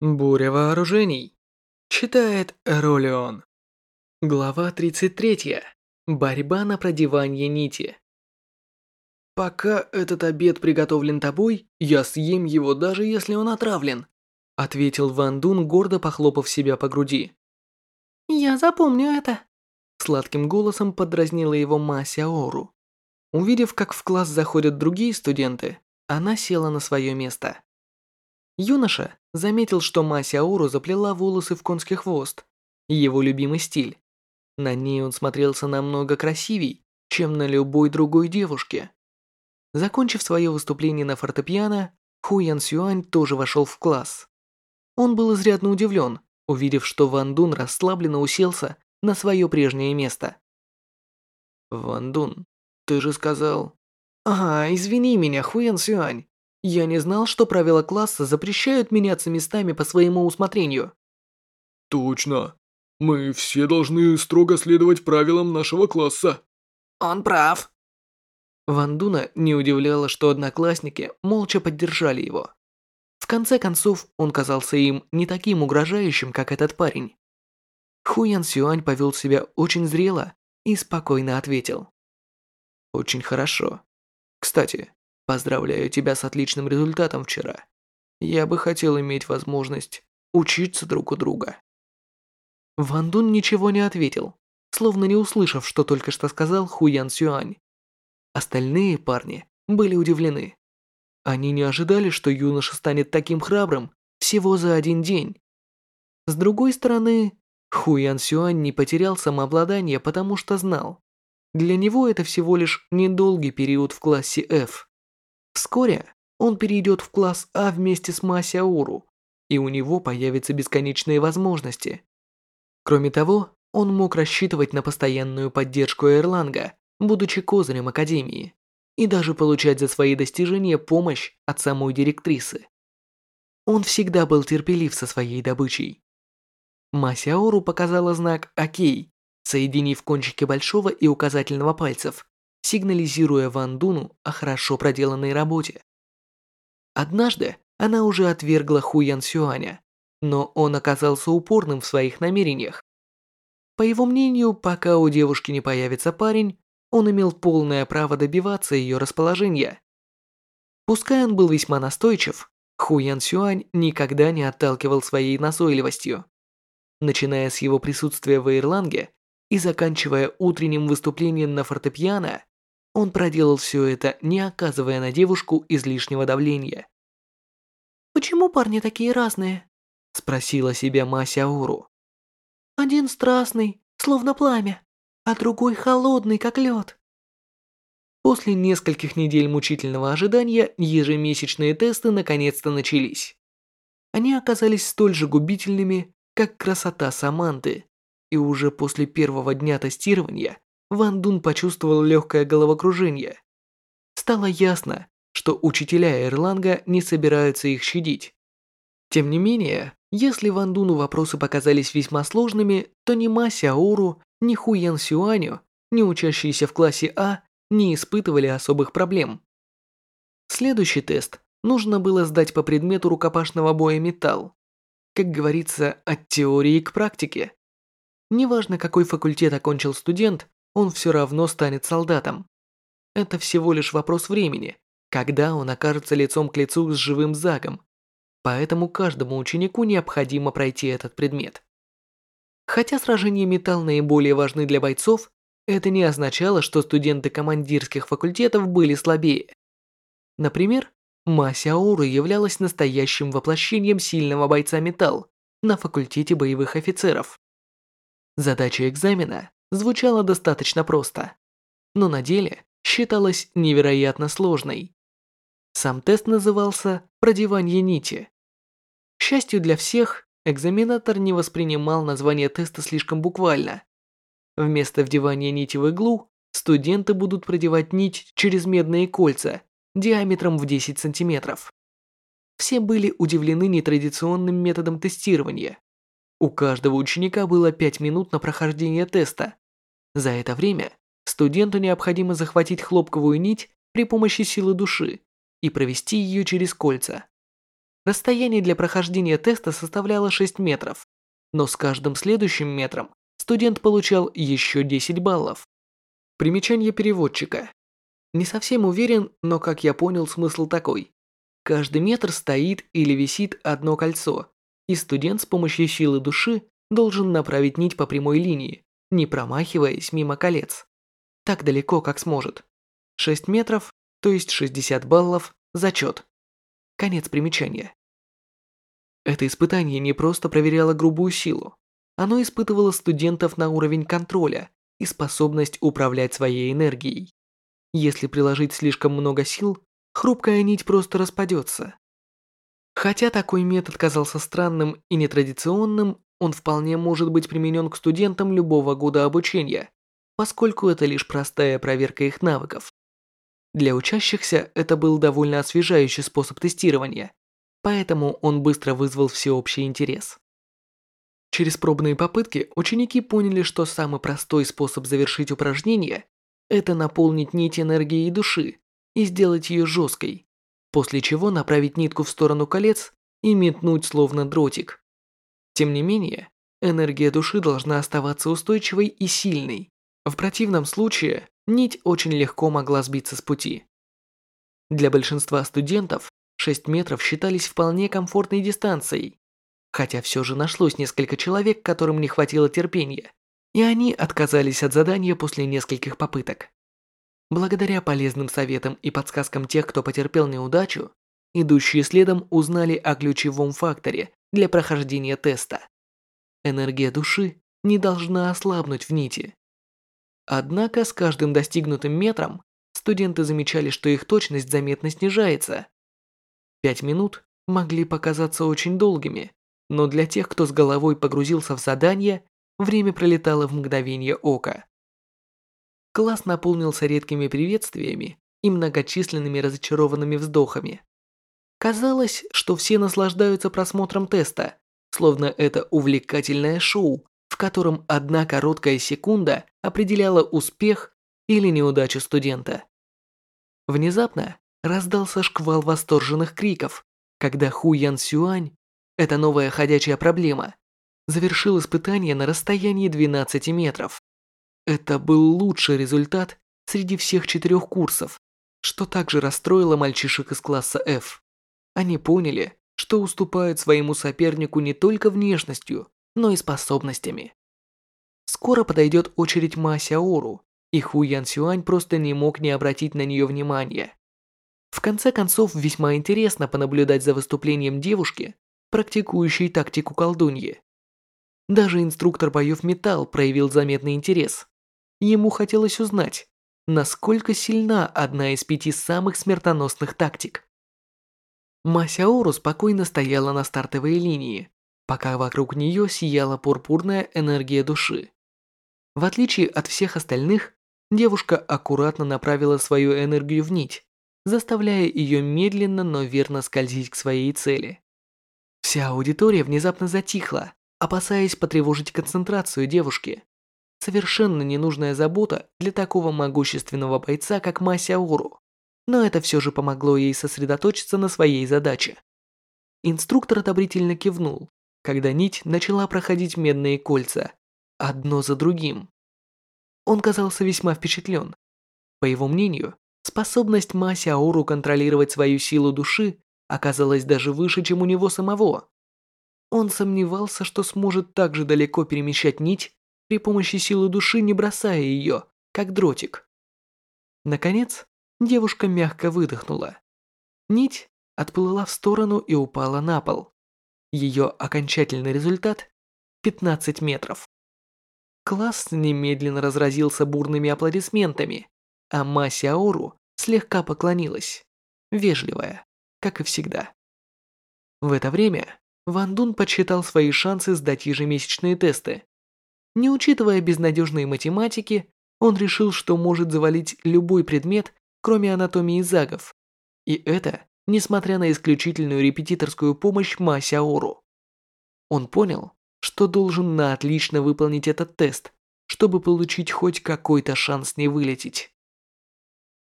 Буря вооружений. Читает Ролеон. Глава 33. Борьба на продевание нити. «Пока этот обед приготовлен тобой, я съем его, даже если он отравлен», ответил Ван Дун, гордо похлопав себя по груди. «Я запомню это», сладким голосом подразнила его Ма Сяору. Увидев, как в класс заходят другие студенты, она села на свое место. Юноша заметил, что Мася Ауру заплела волосы в конский хвост, его любимый стиль. На ней он смотрелся намного красивей, чем на любой другой девушке. Закончив свое выступление на фортепиано, Ху Ян Сюань тоже вошел в класс. Он был изрядно удивлен, увидев, что Ван Дун расслабленно уселся на свое прежнее место. «Ван Дун, ты же сказал...» «А, извини меня, Ху Ян Сюань. Я не знал, что правила класса запрещают меняться местами по своему усмотрению. Точно. Мы все должны строго следовать правилам нашего класса. Он прав. Ван Дуна не удивляло, что одноклассники молча поддержали его. В конце концов, он казался им не таким угрожающим, как этот парень. Хуян Сюань повел себя очень зрело и спокойно ответил. «Очень хорошо. Кстати, Поздравляю тебя с отличным результатом вчера. Я бы хотел иметь возможность учиться друг у друга. Ван Дун ничего не ответил, словно не услышав, что только что сказал Хуян Сюань. Остальные парни были удивлены. Они не ожидали, что юноша станет таким храбрым всего за один день. С другой стороны, Хуян Сюань не потерял самообладание, потому что знал. Для него это всего лишь недолгий период в классе F. Вскоре он перейдет в класс А вместе с Масяуру, и у него появятся бесконечные возможности. Кроме того, он мог рассчитывать на постоянную поддержку Эрланга, будучи козырем Академии, и даже получать за свои достижения помощь от самой директрисы. Он всегда был терпелив со своей добычей. Масяору показала знак «Окей», соединив кончики большого и указательного пальцев, сигнализируя Ван Дуну о хорошо проделанной работе. Однажды она уже отвергла Хуян Сюаня, но он оказался упорным в своих намерениях. По его мнению, пока у девушки не появится парень, он имел полное право добиваться ее расположения. Пускай он был весьма настойчив, Хуян Сюань никогда не отталкивал своей назойливостью. Начиная с его присутствия в Ирланге и заканчивая утренним выступлением на фортепиано, он проделал все это, не оказывая на девушку излишнего давления. «Почему парни такие разные?» – спросила себя Мася Ауру. «Один страстный, словно пламя, а другой холодный, как лед». После нескольких недель мучительного ожидания ежемесячные тесты наконец-то начались. Они оказались столь же губительными, как красота Саманты, и уже после первого дня тестирования Ван Дун почувствовал легкое головокружение. Стало ясно, что учителя Эрланга не собираются их щадить. Тем не менее, если Ван Дуну вопросы показались весьма сложными, то ни Ма Сяору, ни Ху Ян Сюаню, ни учащиеся в классе А не испытывали особых проблем. Следующий тест нужно было сдать по предмету рукопашного боя металл. Как говорится, от теории к практике. Неважно, какой факультет окончил студент, он все равно станет солдатом. Это всего лишь вопрос времени, когда он окажется лицом к лицу с живым Загом. Поэтому каждому ученику необходимо пройти этот предмет. Хотя сражения металл наиболее важны для бойцов, это не означало, что студенты командирских факультетов были слабее. Например, Ма Сяору являлась настоящим воплощением сильного бойца металл на факультете боевых офицеров. Задача экзамена звучало достаточно просто, но на деле считалась невероятно сложной. Сам тест назывался «Продевание нити». К счастью для всех, экзаменатор не воспринимал название теста слишком буквально. Вместо вдевания нити в иглу, студенты будут продевать нить через медные кольца диаметром в 10 сантиметров. Все были удивлены нетрадиционным методом тестирования. У каждого ученика было 5 минут на прохождение теста, за это время студенту необходимо захватить хлопковую нить при помощи силы души и провести ее через кольца. Расстояние для прохождения теста составляло 6 метров, но с каждым следующим метром студент получал еще 10 баллов. Примечание переводчика. Не совсем уверен, но как я понял, смысл такой. Каждый метр стоит или висит одно кольцо, и студент с помощью силы души должен направить нить по прямой линии, не промахиваясь мимо колец. Так далеко, как сможет. 6 метров, то есть 60 баллов, зачет. Конец примечания. Это испытание не просто проверяло грубую силу. Оно испытывало студентов на уровень контроля и способность управлять своей энергией. Если приложить слишком много сил, хрупкая нить просто распадется. Хотя такой метод казался странным и нетрадиционным, он вполне может быть применен к студентам любого года обучения, поскольку это лишь простая проверка их навыков. Для учащихся это был довольно освежающий способ тестирования, поэтому он быстро вызвал всеобщий интерес. Через пробные попытки ученики поняли, что самый простой способ завершить упражнение – это наполнить нить энергией души и сделать ее жесткой, после чего направить нитку в сторону колец и метнуть словно дротик. Тем не менее, энергия души должна оставаться устойчивой и сильной. В противном случае нить очень легко могла сбиться с пути. Для большинства студентов 6 метров считались вполне комфортной дистанцией, хотя все же нашлось несколько человек, которым не хватило терпения, и они отказались от задания после нескольких попыток. Благодаря полезным советам и подсказкам тех, кто потерпел неудачу, идущие следом узнали о ключевом факторе для прохождения теста. Энергия души не должна ослабнуть в нити. Однако с каждым достигнутым метром студенты замечали, что их точность заметно снижается. Пять минут могли показаться очень долгими, но для тех, кто с головой погрузился в задание, время пролетало в мгновение ока. Класс наполнился редкими приветствиями и многочисленными разочарованными вздохами. Казалось, что все наслаждаются просмотром теста, словно это увлекательное шоу, в котором одна короткая секунда определяла успех или неудачу студента. Внезапно раздался шквал восторженных криков, когда Ху Ян Сюань, эта новая ходячая проблема, завершил испытание на расстоянии 12 метров. Это был лучший результат среди всех четырех курсов, что также расстроило мальчишек из класса F. Они поняли, что уступают своему сопернику не только внешностью, но и способностями. Скоро подойдет очередь Ма Сяору, и Ху Ян Сюань просто не мог не обратить на нее внимания. В конце концов, весьма интересно понаблюдать за выступлением девушки, практикующей тактику колдуньи. Даже инструктор боев металл проявил заметный интерес. Ему хотелось узнать, насколько сильна одна из пяти самых смертоносных тактик. Масяору спокойно стояла на стартовой линии, пока вокруг нее сияла пурпурная энергия души. В отличие от всех остальных, девушка аккуратно направила свою энергию в нить, заставляя ее медленно, но верно скользить к своей цели. Вся аудитория внезапно затихла, опасаясь потревожить концентрацию девушки. Совершенно ненужная забота для такого могущественного бойца, как Масяору но это все же помогло ей сосредоточиться на своей задаче. Инструктор одобрительно кивнул, когда нить начала проходить медные кольца, одно за другим. Он казался весьма впечатлен. По его мнению, способность Маси Ауру контролировать свою силу души оказалась даже выше, чем у него самого. Он сомневался, что сможет так же далеко перемещать нить при помощи силы души, не бросая ее, как дротик. Наконец, Девушка мягко выдохнула. Нить отплыла в сторону и упала на пол. Ее окончательный результат – 15 метров. Класс немедленно разразился бурными аплодисментами, а Ма Сяору слегка поклонилась, вежливая, как и всегда. В это время Ван Дун подсчитал свои шансы сдать ежемесячные тесты. Не учитывая безнадежные математики, он решил, что может завалить любой предмет кроме анатомии загов. И это, несмотря на исключительную репетиторскую помощь Ма. Он понял, что должен на отлично выполнить этот тест, чтобы получить хоть какой-то шанс не вылететь.